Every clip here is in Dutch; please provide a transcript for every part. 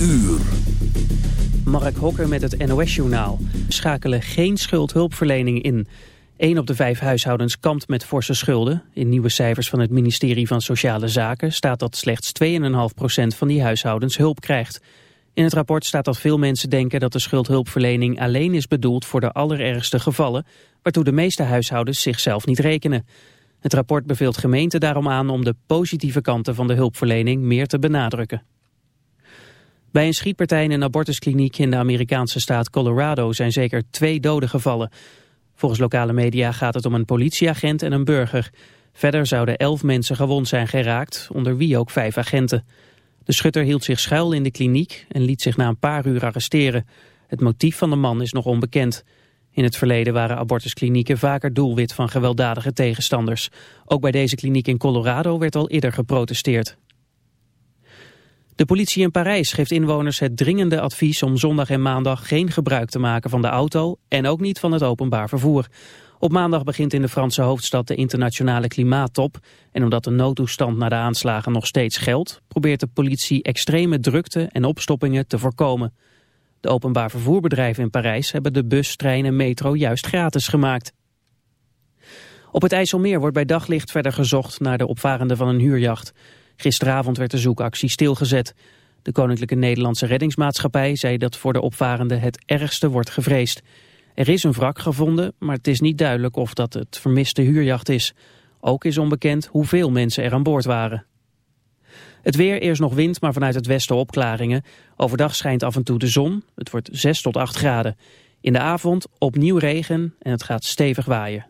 uur. Mark Hokker met het NOS-journaal. Schakelen geen schuldhulpverlening in. Een op de vijf huishoudens kampt met forse schulden. In nieuwe cijfers van het ministerie van Sociale Zaken staat dat slechts 2,5% van die huishoudens hulp krijgt. In het rapport staat dat veel mensen denken dat de schuldhulpverlening alleen is bedoeld voor de allerergste gevallen, waartoe de meeste huishoudens zichzelf niet rekenen. Het rapport beveelt gemeenten daarom aan om de positieve kanten van de hulpverlening meer te benadrukken. Bij een schietpartij in een abortuskliniek in de Amerikaanse staat Colorado zijn zeker twee doden gevallen. Volgens lokale media gaat het om een politieagent en een burger. Verder zouden elf mensen gewond zijn geraakt, onder wie ook vijf agenten. De schutter hield zich schuil in de kliniek en liet zich na een paar uur arresteren. Het motief van de man is nog onbekend. In het verleden waren abortusklinieken vaker doelwit van gewelddadige tegenstanders. Ook bij deze kliniek in Colorado werd al eerder geprotesteerd. De politie in Parijs geeft inwoners het dringende advies om zondag en maandag geen gebruik te maken van de auto en ook niet van het openbaar vervoer. Op maandag begint in de Franse hoofdstad de internationale klimaattop. En omdat de noodtoestand na de aanslagen nog steeds geldt, probeert de politie extreme drukte en opstoppingen te voorkomen. De openbaar vervoerbedrijven in Parijs hebben de bus, trein en metro juist gratis gemaakt. Op het IJsselmeer wordt bij daglicht verder gezocht naar de opvarenden van een huurjacht. Gisteravond werd de zoekactie stilgezet. De Koninklijke Nederlandse Reddingsmaatschappij zei dat voor de opvarenden het ergste wordt gevreesd. Er is een wrak gevonden, maar het is niet duidelijk of dat het vermiste huurjacht is. Ook is onbekend hoeveel mensen er aan boord waren. Het weer, eerst nog wind, maar vanuit het westen opklaringen. Overdag schijnt af en toe de zon. Het wordt 6 tot 8 graden. In de avond opnieuw regen en het gaat stevig waaien.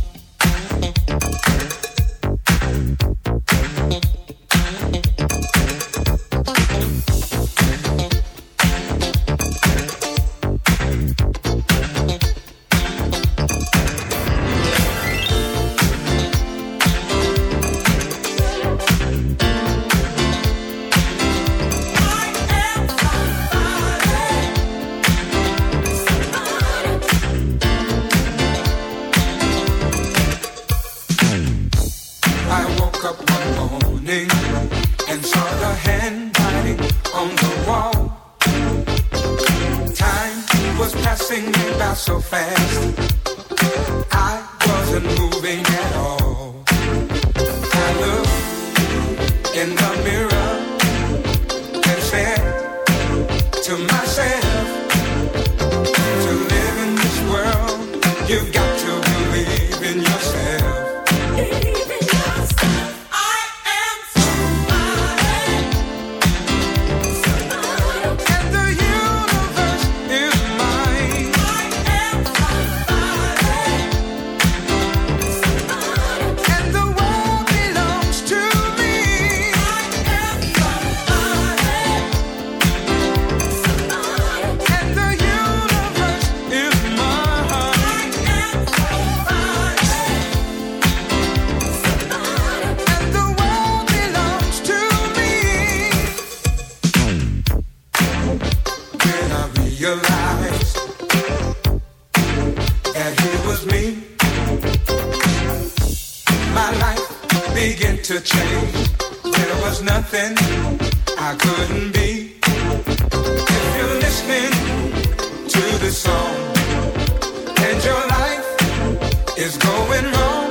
It was me, my life began to change. There was nothing I couldn't be. If you're listening to song and your life is going wrong,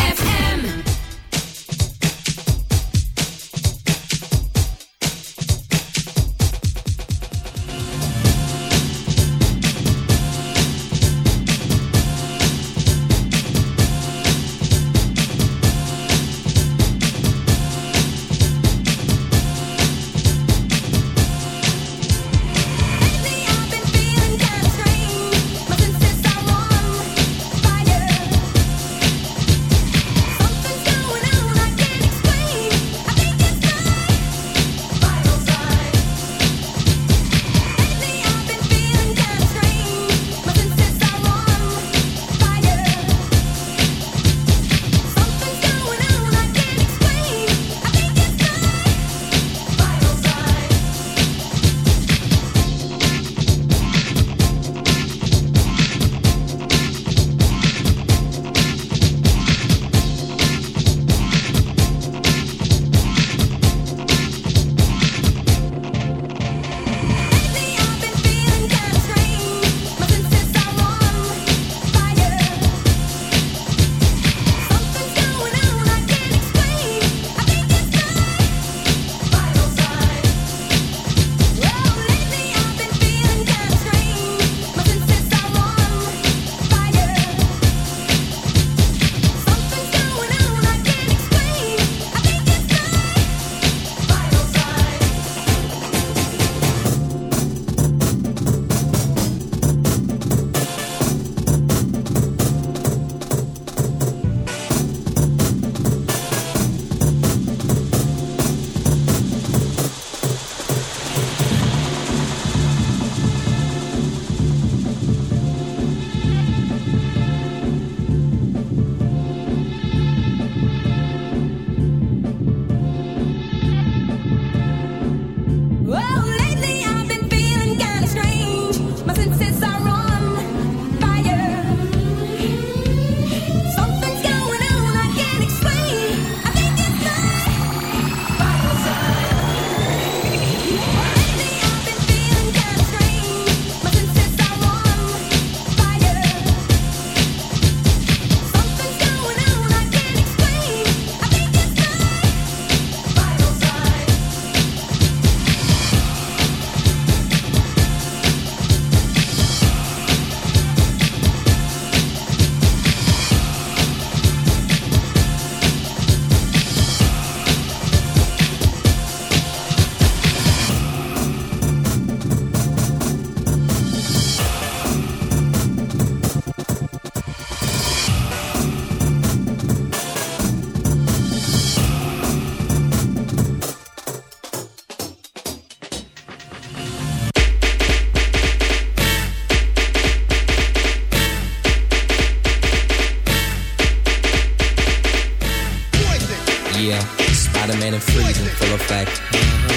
Yeah, Spider-Man and Freeze in full effect. Uh-huh.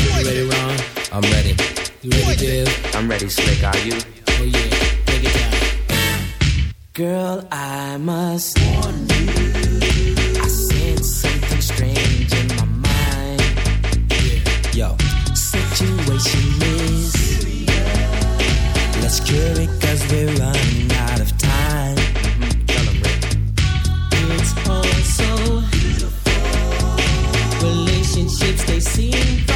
You ready, Ron? I'm ready. You ready, Div? I'm ready, Slick. Are you? Oh yeah, take it down. Girl, I must warn you. I sense something strange in my mind. Yeah. Yo, situation is. Let's cure it, cause we're running out of time. they seem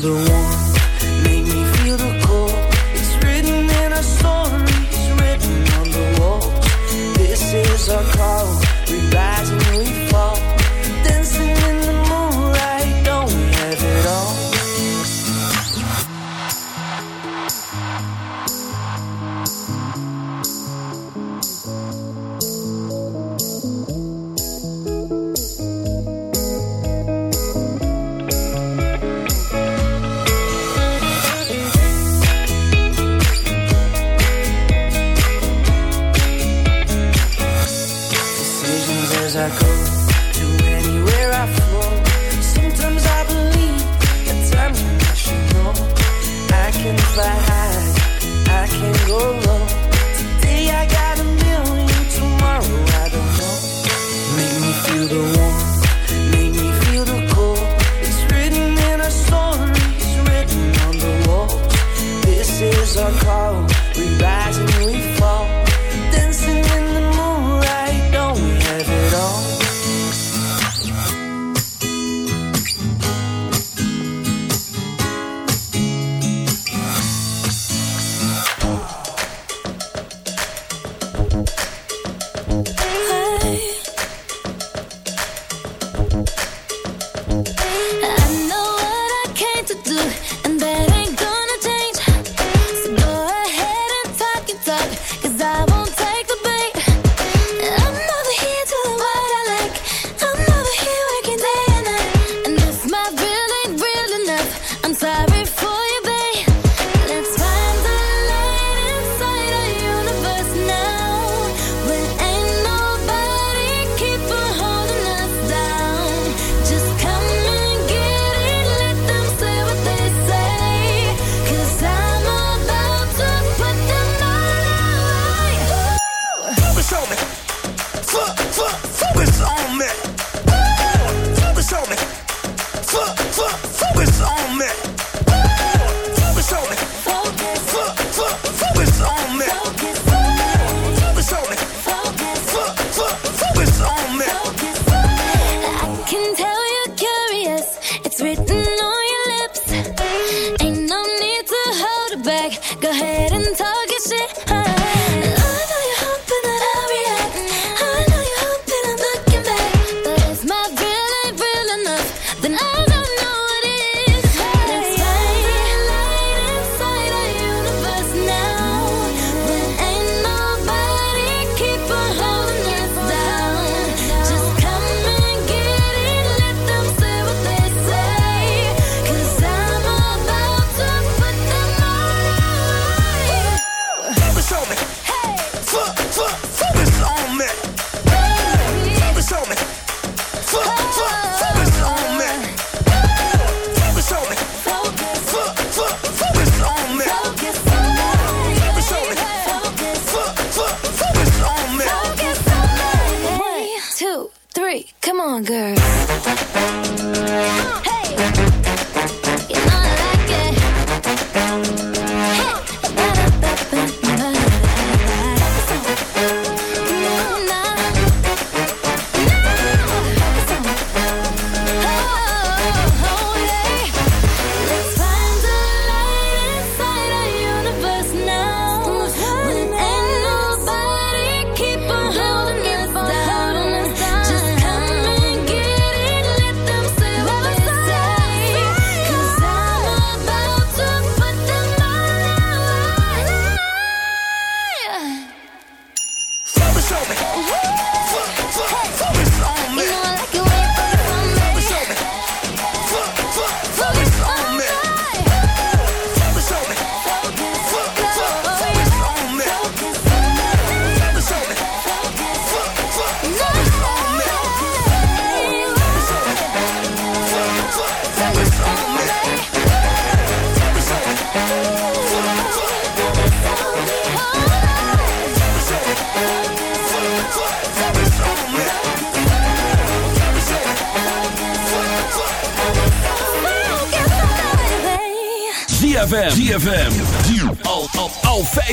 the one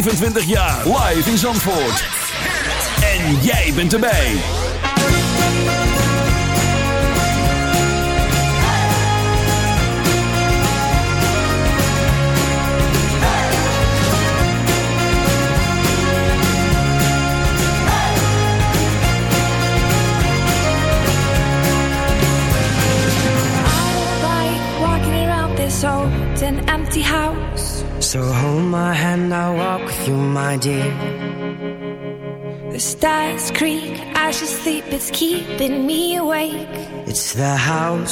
25 jaar.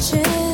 却